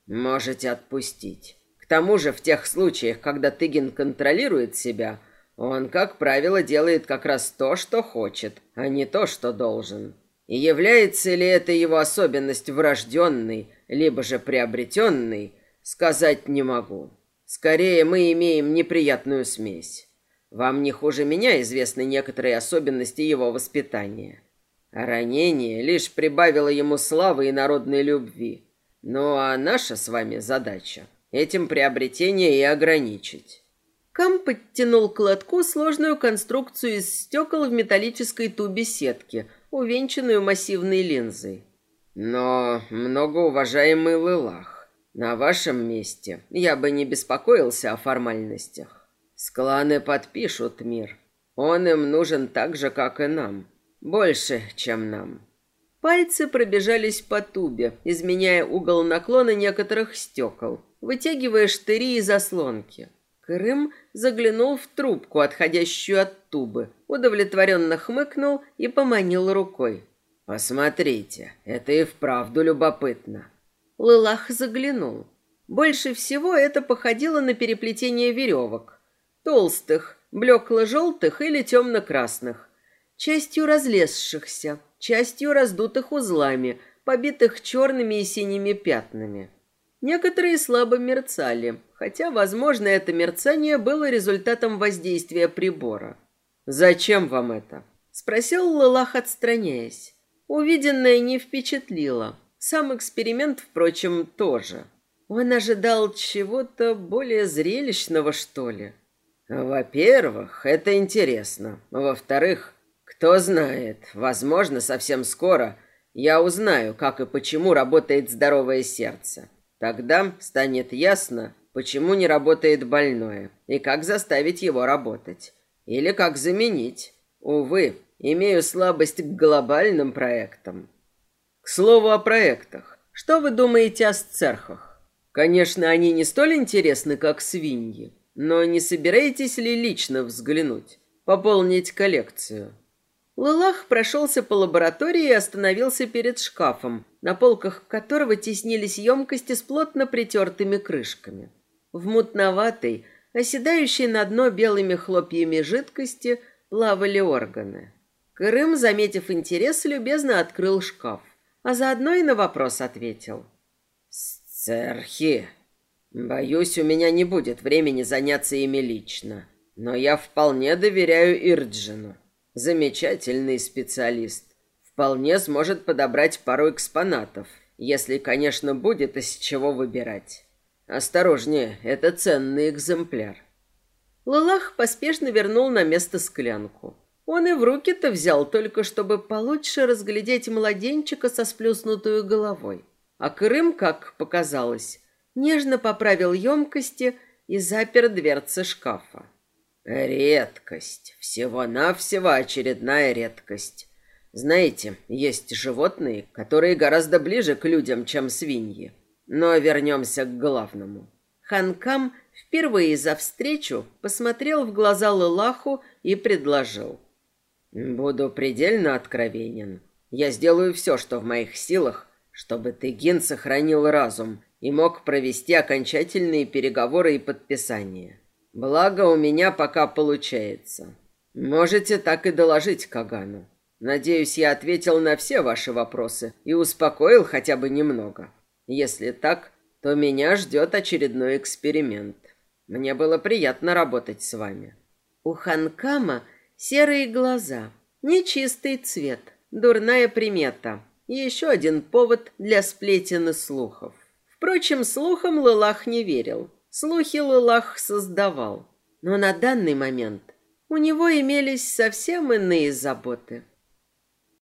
Можете отпустить. Тому же в тех случаях, когда Тыгин контролирует себя, он, как правило, делает как раз то, что хочет, а не то, что должен. И является ли это его особенность врожденной, либо же приобретенной, сказать не могу. Скорее, мы имеем неприятную смесь. Вам не хуже меня известны некоторые особенности его воспитания. Ранение лишь прибавило ему славы и народной любви. Ну а наша с вами задача этим приобретение и ограничить. Кам подтянул к лотку сложную конструкцию из стекол в металлической тубе сетки, увенчанную массивной линзой. Но, многоуважаемый Лылах, на вашем месте я бы не беспокоился о формальностях. Скланы подпишут мир. Он им нужен так же, как и нам. Больше, чем нам. Пальцы пробежались по тубе, изменяя угол наклона некоторых стекол, вытягивая штыри и заслонки. Крым заглянул в трубку, отходящую от тубы, удовлетворенно хмыкнул и поманил рукой. «Посмотрите, это и вправду любопытно». Лылах заглянул. Больше всего это походило на переплетение веревок. Толстых, блекло-желтых или темно-красных. Частью разлезшихся, частью раздутых узлами, побитых черными и синими пятнами. Некоторые слабо мерцали, хотя, возможно, это мерцание было результатом воздействия прибора. «Зачем вам это?» – спросил Лалах, отстраняясь. Увиденное не впечатлило. Сам эксперимент, впрочем, тоже. Он ожидал чего-то более зрелищного, что ли. Во-первых, это интересно. Во-вторых, кто знает, возможно, совсем скоро я узнаю, как и почему работает здоровое сердце. Тогда станет ясно, почему не работает больное и как заставить его работать. Или как заменить. Увы, имею слабость к глобальным проектам. К слову о проектах. Что вы думаете о сцерхах? Конечно, они не столь интересны, как свиньи, но не собираетесь ли лично взглянуть, пополнить коллекцию? Лылах прошелся по лаборатории и остановился перед шкафом, на полках которого теснились емкости с плотно притертыми крышками. В мутноватой, оседающей на дно белыми хлопьями жидкости, плавали органы. Крым, заметив интерес, любезно открыл шкаф, а заодно и на вопрос ответил. Церхи. Боюсь, у меня не будет времени заняться ими лично. Но я вполне доверяю Ирджину. Замечательный специалист. Вполне сможет подобрать пару экспонатов, если, конечно, будет из чего выбирать. Осторожнее, это ценный экземпляр. Лалах поспешно вернул на место склянку. Он и в руки-то взял, только чтобы получше разглядеть младенчика со сплюснутой головой. А Крым, как показалось, нежно поправил емкости и запер дверцы шкафа. Редкость. Всего-навсего очередная редкость. Знаете, есть животные, которые гораздо ближе к людям, чем свиньи. Но вернемся к главному. Ханкам впервые за встречу посмотрел в глаза Лылаху и предложил. «Буду предельно откровенен. Я сделаю все, что в моих силах, чтобы Тыгин сохранил разум и мог провести окончательные переговоры и подписание. Благо у меня пока получается. Можете так и доложить Кагану. Надеюсь, я ответил на все ваши вопросы и успокоил хотя бы немного. Если так, то меня ждет очередной эксперимент. Мне было приятно работать с вами. У Ханкама серые глаза, нечистый цвет, дурная примета. Еще один повод для сплетен и слухов. Впрочем, слухам Лылах не верил. Слухи Лылах создавал. Но на данный момент у него имелись совсем иные заботы.